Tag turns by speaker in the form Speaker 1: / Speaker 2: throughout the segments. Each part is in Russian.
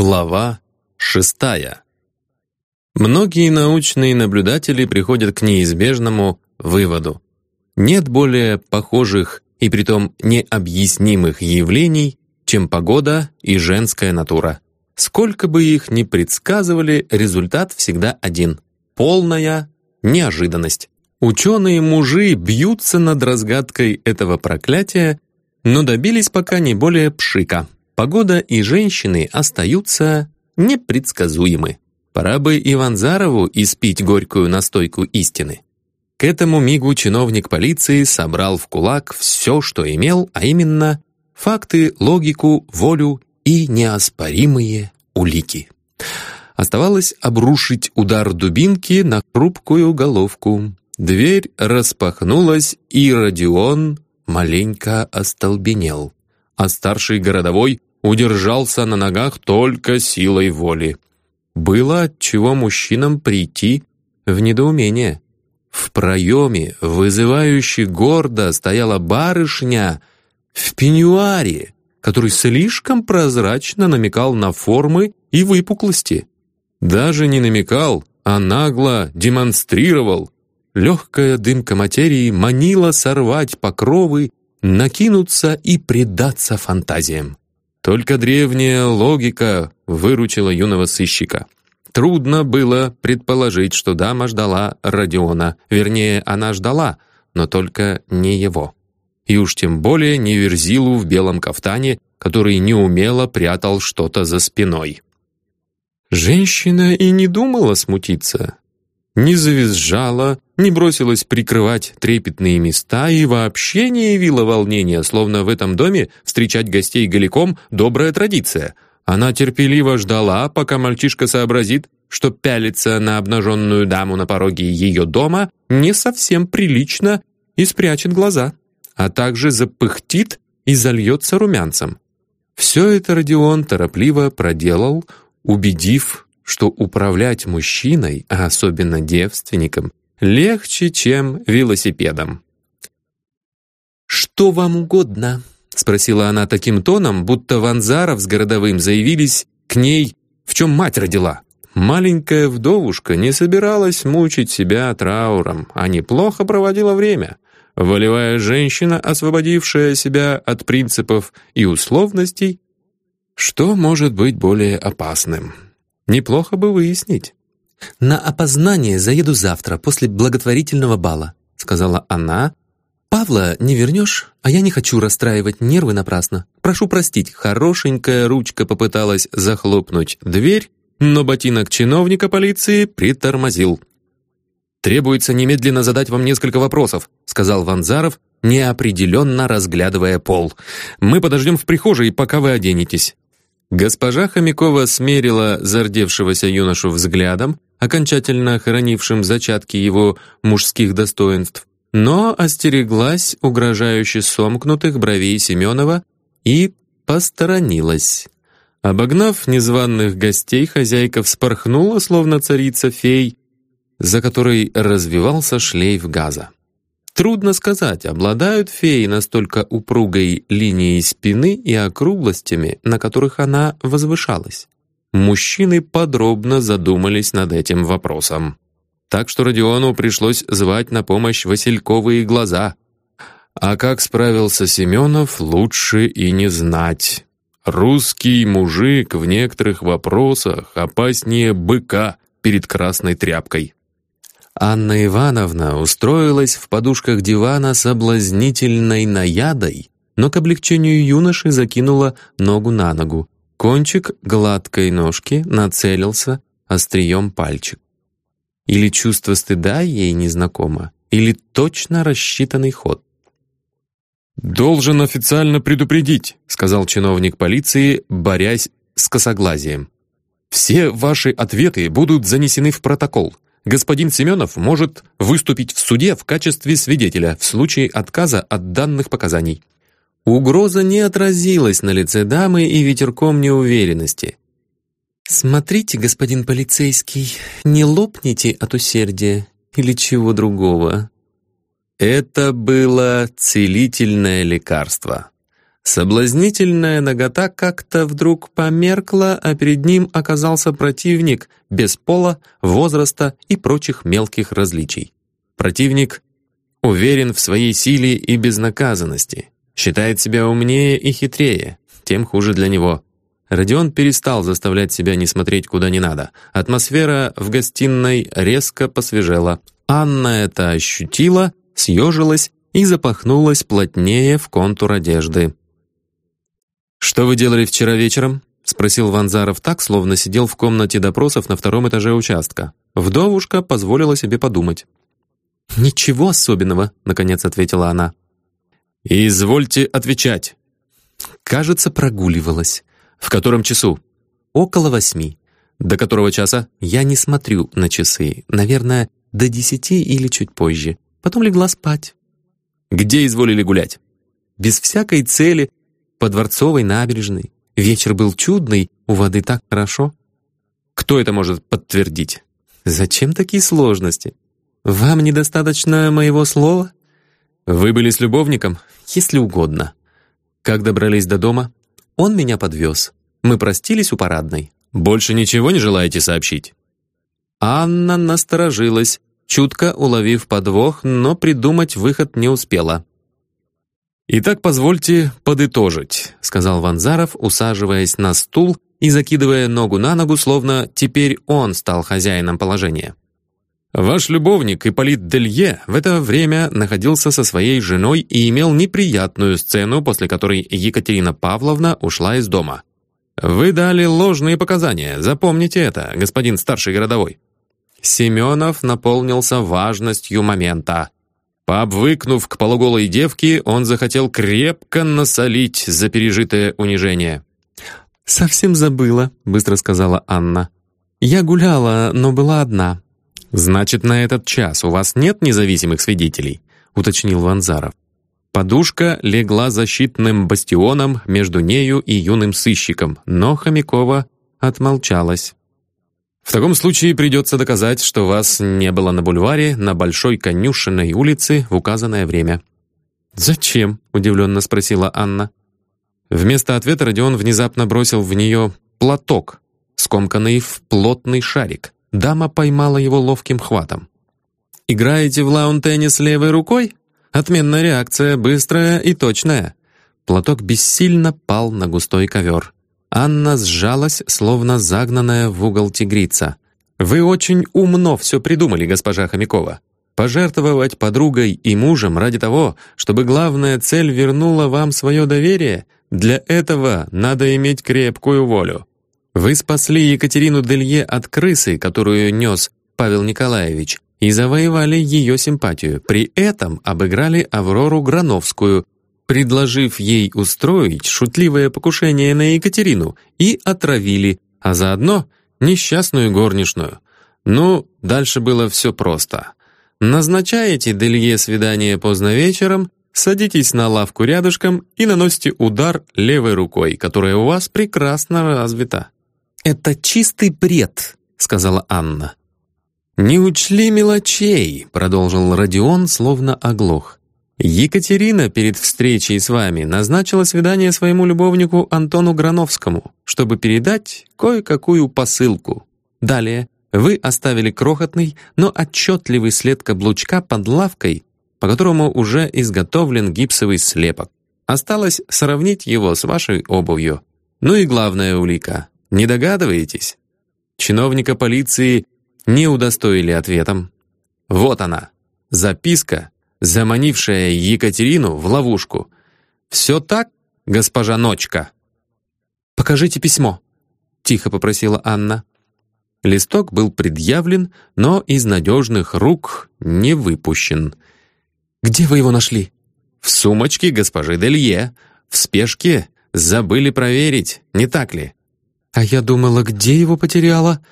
Speaker 1: Глава шестая. Многие научные наблюдатели приходят к неизбежному выводу. Нет более похожих и притом необъяснимых явлений, чем погода и женская натура. Сколько бы их ни предсказывали, результат всегда один – полная неожиданность. Ученые-мужи бьются над разгадкой этого проклятия, но добились пока не более пшика – Погода и женщины остаются непредсказуемы. Пора бы Иванзарову испить горькую настойку истины. К этому мигу чиновник полиции собрал в кулак все, что имел, а именно факты, логику, волю и неоспоримые улики. Оставалось обрушить удар дубинки на хрупкую головку. Дверь распахнулась, и Родион маленько остолбенел. А старший городовой удержался на ногах только силой воли. Было от чего мужчинам прийти в недоумение. В проеме, вызывающе гордо, стояла барышня в пеньюаре, который слишком прозрачно намекал на формы и выпуклости. Даже не намекал, а нагло демонстрировал. Легкая дымка материи манила сорвать покровы, накинуться и предаться фантазиям. Только древняя логика выручила юного сыщика. Трудно было предположить, что дама ждала Родиона. Вернее, она ждала, но только не его. И уж тем более не Верзилу в белом кафтане, который неумело прятал что-то за спиной. Женщина и не думала смутиться не завизжала, не бросилась прикрывать трепетные места и вообще не явила волнения, словно в этом доме встречать гостей голиком — добрая традиция. Она терпеливо ждала, пока мальчишка сообразит, что пялиться на обнаженную даму на пороге ее дома не совсем прилично и спрячет глаза, а также запыхтит и зальется румянцем. Все это Родион торопливо проделал, убедив что управлять мужчиной, а особенно девственником, легче, чем велосипедом. «Что вам угодно?» — спросила она таким тоном, будто Ванзаров с городовым заявились к ней, в чем мать родила. Маленькая вдовушка не собиралась мучить себя трауром, а неплохо проводила время. Волевая женщина, освободившая себя от принципов и условностей, что может быть более опасным? Неплохо бы выяснить. «На опознание заеду завтра, после благотворительного бала», сказала она. «Павла не вернешь, а я не хочу расстраивать нервы напрасно. Прошу простить, хорошенькая ручка попыталась захлопнуть дверь, но ботинок чиновника полиции притормозил. «Требуется немедленно задать вам несколько вопросов», сказал Ванзаров, неопределенно разглядывая пол. «Мы подождем в прихожей, пока вы оденетесь». Госпожа Хомякова смерила зардевшегося юношу взглядом, окончательно хоронившим зачатки его мужских достоинств, но остереглась угрожающе сомкнутых бровей Семенова и посторонилась. Обогнав незваных гостей, хозяйка вспорхнула, словно царица-фей, за которой развивался шлейф газа. Трудно сказать, обладают феи настолько упругой линией спины и округлостями, на которых она возвышалась. Мужчины подробно задумались над этим вопросом. Так что Родиону пришлось звать на помощь васильковые глаза. А как справился Семенов, лучше и не знать. Русский мужик в некоторых вопросах опаснее быка перед красной тряпкой. Анна Ивановна устроилась в подушках дивана соблазнительной наядой, но к облегчению юноши закинула ногу на ногу. Кончик гладкой ножки нацелился острием пальчик. Или чувство стыда ей незнакомо, или точно рассчитанный ход. «Должен официально предупредить», — сказал чиновник полиции, борясь с косоглазием. «Все ваши ответы будут занесены в протокол господин Семенов может выступить в суде в качестве свидетеля в случае отказа от данных показаний. Угроза не отразилась на лице дамы и ветерком неуверенности. «Смотрите, господин полицейский, не лопните от усердия или чего другого». Это было целительное лекарство. Соблазнительная нагота как-то вдруг померкла, а перед ним оказался противник без пола, возраста и прочих мелких различий. Противник уверен в своей силе и безнаказанности, считает себя умнее и хитрее, тем хуже для него. Родион перестал заставлять себя не смотреть куда не надо. Атмосфера в гостиной резко посвежела. Анна это ощутила, съежилась и запахнулась плотнее в контур одежды. «Что вы делали вчера вечером?» — спросил Ванзаров так, словно сидел в комнате допросов на втором этаже участка. Вдовушка позволила себе подумать. «Ничего особенного», — наконец ответила она. «Извольте отвечать». «Кажется, прогуливалась. В котором часу?» «Около восьми. До которого часа?» «Я не смотрю на часы. Наверное, до десяти или чуть позже. Потом легла спать». «Где изволили гулять?» «Без всякой цели, по Дворцовой набережной. Вечер был чудный, у воды так хорошо». «Кто это может подтвердить?» «Зачем такие сложности? Вам недостаточно моего слова?» «Вы были с любовником?» «Если угодно». «Как добрались до дома?» «Он меня подвез. Мы простились у парадной». «Больше ничего не желаете сообщить?» Анна насторожилась, чутко уловив подвох, но придумать выход не успела. «Итак, позвольте подытожить», — сказал Ванзаров, усаживаясь на стул и закидывая ногу на ногу, словно теперь он стал хозяином положения. «Ваш любовник Ипполит Делье в это время находился со своей женой и имел неприятную сцену, после которой Екатерина Павловна ушла из дома. Вы дали ложные показания, запомните это, господин старший городовой». Семенов наполнился важностью момента. Пообвыкнув к полуголой девке, он захотел крепко насолить за пережитое унижение. «Совсем забыла», — быстро сказала Анна. «Я гуляла, но была одна». «Значит, на этот час у вас нет независимых свидетелей?» — уточнил Ванзаров. Подушка легла защитным бастионом между нею и юным сыщиком, но Хомякова отмолчалась. В таком случае придется доказать, что вас не было на бульваре на Большой Конюшенной улице в указанное время». «Зачем?» — удивленно спросила Анна. Вместо ответа Родион внезапно бросил в нее платок, скомканный в плотный шарик. Дама поймала его ловким хватом. «Играете в лаун-теннис левой рукой? Отменная реакция, быстрая и точная». Платок бессильно пал на густой ковер. Анна сжалась, словно загнанная в угол тигрица. «Вы очень умно все придумали, госпожа Хомякова. Пожертвовать подругой и мужем ради того, чтобы главная цель вернула вам свое доверие, для этого надо иметь крепкую волю. Вы спасли Екатерину Делье от крысы, которую нес Павел Николаевич, и завоевали ее симпатию. При этом обыграли Аврору Грановскую, предложив ей устроить шутливое покушение на Екатерину, и отравили, а заодно несчастную горничную. Ну, дальше было все просто. Назначаете Делье свидание поздно вечером, садитесь на лавку рядышком и наносите удар левой рукой, которая у вас прекрасно развита. «Это чистый бред», — сказала Анна. «Не учли мелочей», — продолжил Родион, словно оглох. Екатерина перед встречей с вами назначила свидание своему любовнику Антону Грановскому, чтобы передать кое-какую посылку. Далее вы оставили крохотный, но отчетливый след каблучка под лавкой, по которому уже изготовлен гипсовый слепок. Осталось сравнить его с вашей обувью. Ну и главная улика. Не догадываетесь? Чиновника полиции не удостоили ответом. Вот она. Записка, заманившая Екатерину в ловушку. «Все так, госпожа Ночка?» «Покажите письмо», — тихо попросила Анна. Листок был предъявлен, но из надежных рук не выпущен. «Где вы его нашли?» «В сумочке госпожи Делье. В спешке забыли проверить, не так ли?» «А я думала, где его потеряла?»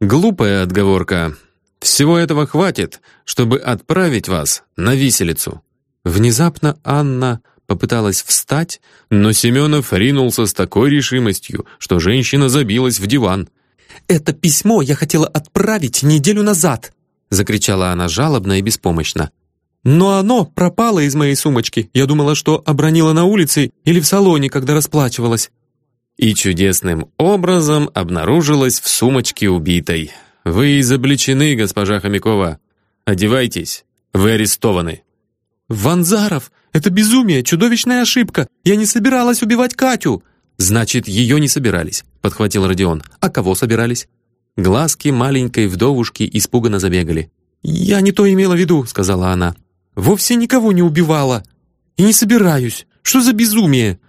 Speaker 1: «Глупая отговорка. Всего этого хватит, чтобы отправить вас на виселицу». Внезапно Анна попыталась встать, но Семенов ринулся с такой решимостью, что женщина забилась в диван. «Это письмо я хотела отправить неделю назад!» закричала она жалобно и беспомощно.
Speaker 2: но оно пропало из моей сумочки. Я думала, что обронила на улице или в салоне, когда расплачивалась».
Speaker 1: И чудесным образом обнаружилась в сумочке убитой. «Вы изобличены, госпожа Хомякова. Одевайтесь, вы арестованы».
Speaker 2: «Ванзаров, это безумие, чудовищная ошибка. Я не собиралась убивать Катю».
Speaker 1: «Значит, ее не собирались», — подхватил Родион. «А кого собирались?» Глазки маленькой вдовушки испуганно забегали.
Speaker 2: «Я не то имела в виду», — сказала она. «Вовсе никого не убивала. И не собираюсь. Что за безумие?»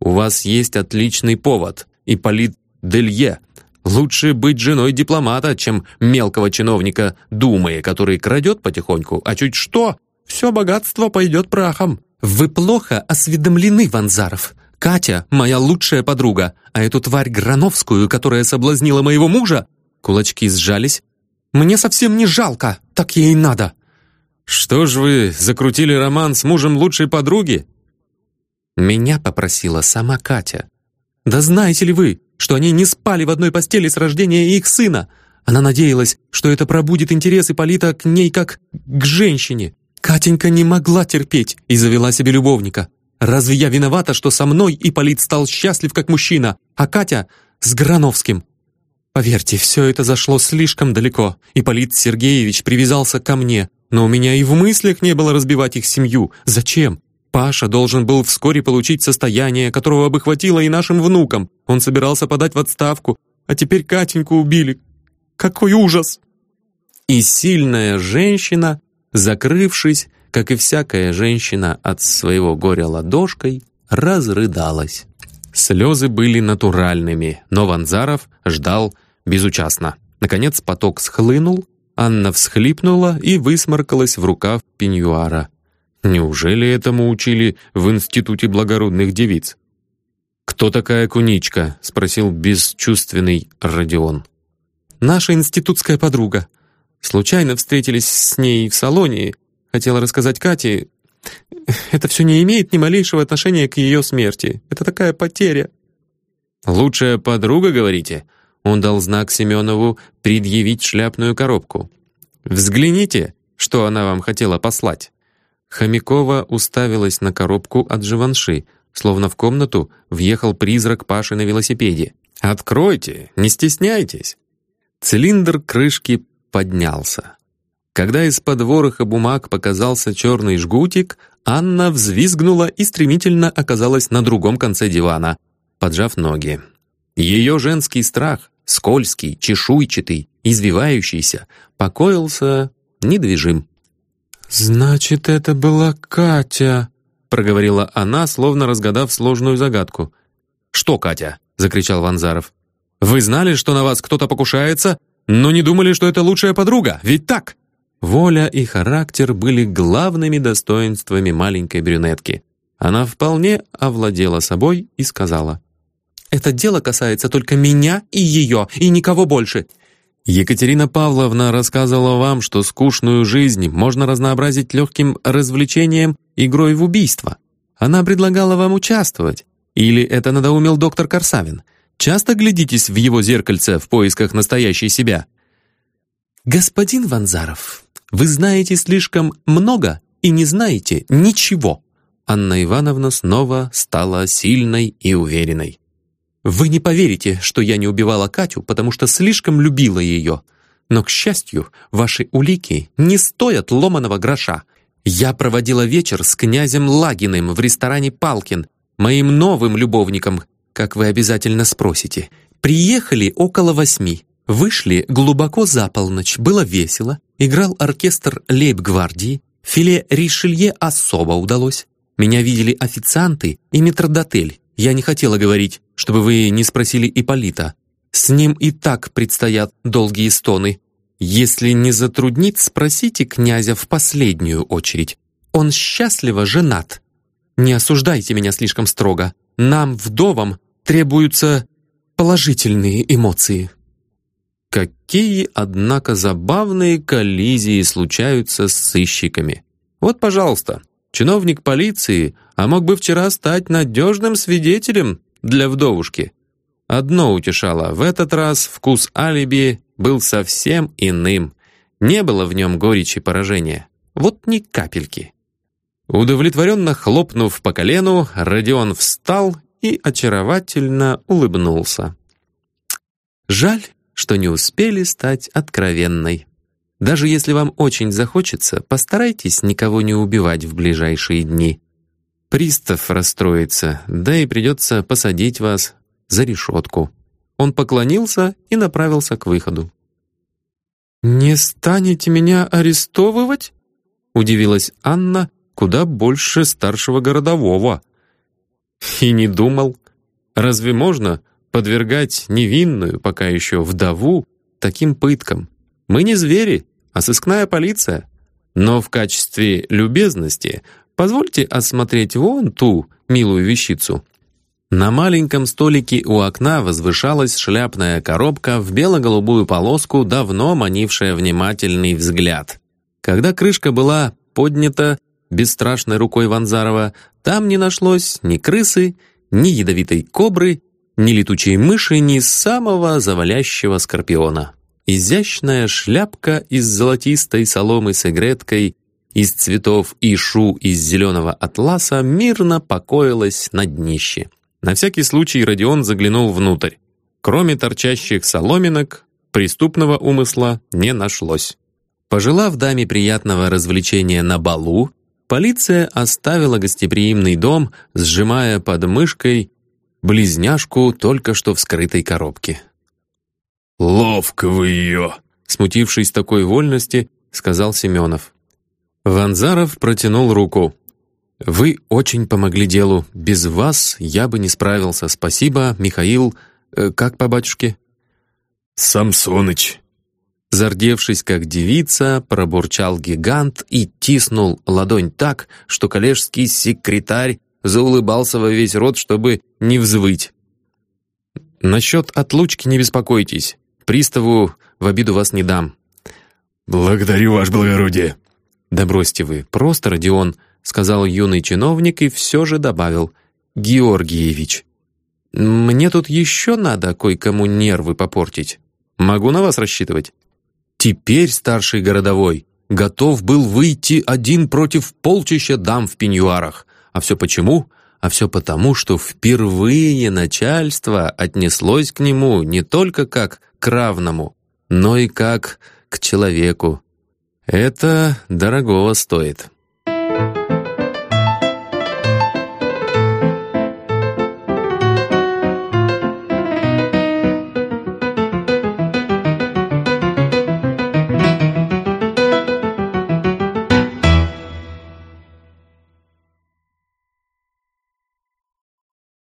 Speaker 1: «У вас есть отличный повод, Ипполит Делье. Лучше быть женой дипломата, чем мелкого чиновника Думы, который крадет потихоньку, а чуть что, все богатство пойдет прахом».
Speaker 2: «Вы плохо осведомлены, Ванзаров. Катя — моя лучшая подруга, а эту тварь Грановскую, которая соблазнила моего мужа...» Кулачки сжались. «Мне совсем не жалко, так ей надо».
Speaker 1: «Что ж вы закрутили роман с мужем лучшей подруги?»
Speaker 2: Меня попросила сама Катя. «Да знаете ли вы, что они не спали в одной постели с рождения их сына? Она надеялась, что это пробудит интерес Ипполита к ней как к женщине. Катенька не могла терпеть и завела себе любовника. Разве я виновата, что со мной Ипполит стал счастлив как мужчина, а Катя с Грановским? Поверьте, все это зашло слишком далеко. Ипполит Сергеевич привязался ко мне, но у меня и в мыслях не было разбивать их семью. Зачем? Паша должен был вскоре получить состояние, которого бы хватило и нашим внукам. Он собирался подать в отставку, а теперь Катеньку убили. Какой ужас!» И сильная женщина, закрывшись, как и всякая женщина от своего горя ладошкой, разрыдалась. Слезы были натуральными, но Ванзаров ждал безучастно. Наконец поток схлынул, Анна всхлипнула и высморкалась в рукав пеньюара. Неужели этому учили в Институте благородных девиц? «Кто такая Куничка?» — спросил бесчувственный Родион. «Наша институтская подруга. Случайно встретились с ней в салоне. Хотела рассказать Кате. Это все не имеет ни малейшего отношения к ее смерти. Это такая потеря».
Speaker 1: «Лучшая подруга, говорите?» Он дал знак Семенову предъявить шляпную коробку. «Взгляните, что она вам хотела послать». Хомякова уставилась на коробку от Живанши, словно в комнату въехал призрак Паши на велосипеде. «Откройте, не стесняйтесь!» Цилиндр крышки поднялся. Когда из-под вороха бумаг показался черный жгутик, Анна взвизгнула и стремительно оказалась на другом конце дивана, поджав ноги. Ее женский страх, скользкий, чешуйчатый, извивающийся, покоился недвижим.
Speaker 2: «Значит, это была Катя», — проговорила она, словно разгадав сложную загадку.
Speaker 1: «Что, Катя?» — закричал Ванзаров. «Вы знали, что на вас кто-то покушается, но не думали, что это лучшая подруга, ведь так?» Воля и характер были главными достоинствами маленькой брюнетки. Она вполне овладела собой и сказала.
Speaker 2: «Это дело касается только меня и ее, и никого больше.
Speaker 1: Екатерина Павловна рассказывала вам, что скучную жизнь можно разнообразить легким развлечением игрой в убийство. Она предлагала вам участвовать. Или это надоумил доктор Корсавин? Часто глядитесь в его зеркальце в поисках настоящей себя?
Speaker 2: «Господин Ванзаров, вы знаете слишком много и не знаете ничего».
Speaker 1: Анна Ивановна снова стала сильной и уверенной.
Speaker 2: Вы не поверите, что я не убивала Катю, потому что слишком любила ее. Но, к счастью, ваши улики не стоят ломаного гроша. Я проводила вечер с князем Лагиным в ресторане «Палкин», моим новым любовником, как вы обязательно спросите. Приехали около восьми. Вышли глубоко за полночь, было весело. Играл оркестр лейб-гвардии. Филе Ришелье особо удалось. Меня видели официанты и метрдотель. Я не хотела говорить, чтобы вы не спросили Ипполита. С ним и так предстоят долгие стоны. Если не затруднит, спросите князя в последнюю очередь. Он счастливо женат. Не осуждайте меня слишком строго. Нам, вдовам, требуются положительные эмоции».
Speaker 1: Какие, однако, забавные коллизии случаются с сыщиками. Вот, пожалуйста, чиновник полиции, а мог бы вчера стать надежным свидетелем для вдовушки. Одно утешало, в этот раз вкус алиби был совсем иным. Не было в нем горечи поражения. Вот ни капельки. Удовлетворенно хлопнув по колену, Родион встал и очаровательно улыбнулся. Жаль, что не успели стать откровенной. Даже если вам очень захочется, постарайтесь никого не убивать в ближайшие дни. Пристав расстроится, да и придется посадить вас за решетку. Он поклонился и направился к выходу. «Не станете меня арестовывать?» — удивилась Анна, куда больше старшего городового. И не думал. Разве можно подвергать невинную, пока еще вдову, таким пыткам? Мы не звери, а сыскная полиция. Но в качестве любезности позвольте осмотреть вон ту милую вещицу. На маленьком столике у окна возвышалась шляпная коробка в бело-голубую полоску, давно манившая внимательный взгляд. Когда крышка была поднята бесстрашной рукой Ванзарова, там не нашлось ни крысы, ни ядовитой кобры, ни летучей мыши, ни самого завалящего скорпиона. Изящная шляпка из золотистой соломы с игреткой, из цветов ишу из зеленого атласа мирно покоилась на днище. На всякий случай Родион заглянул внутрь. Кроме торчащих соломинок, преступного умысла не нашлось. Пожелав даме приятного развлечения на балу, полиция оставила гостеприимный дом, сжимая под мышкой близняшку только что вскрытой коробки.
Speaker 3: «Ловко вы ее!»
Speaker 1: Смутившись такой вольности, сказал Семенов. Ванзаров протянул руку. «Вы очень помогли делу. Без вас я бы не справился. Спасибо, Михаил. Э, как по батюшке?»
Speaker 3: «Самсоныч».
Speaker 1: Зардевшись, как девица, пробурчал гигант и тиснул ладонь так, что коллежский секретарь заулыбался во весь рот, чтобы не взвыть. «Насчет отлучки не беспокойтесь. Приставу в обиду вас не дам».
Speaker 3: «Благодарю, ваше благородие».
Speaker 1: «Да бросьте вы, просто Родион сказал юный чиновник и все же добавил «Георгиевич». «Мне тут еще надо кое-кому нервы попортить. Могу на вас рассчитывать?» Теперь старший городовой готов был выйти один против полчища дам в пеньюарах. А все почему? А все потому, что впервые начальство отнеслось к нему не только как к равному, но и как к человеку. Это дорогого стоит.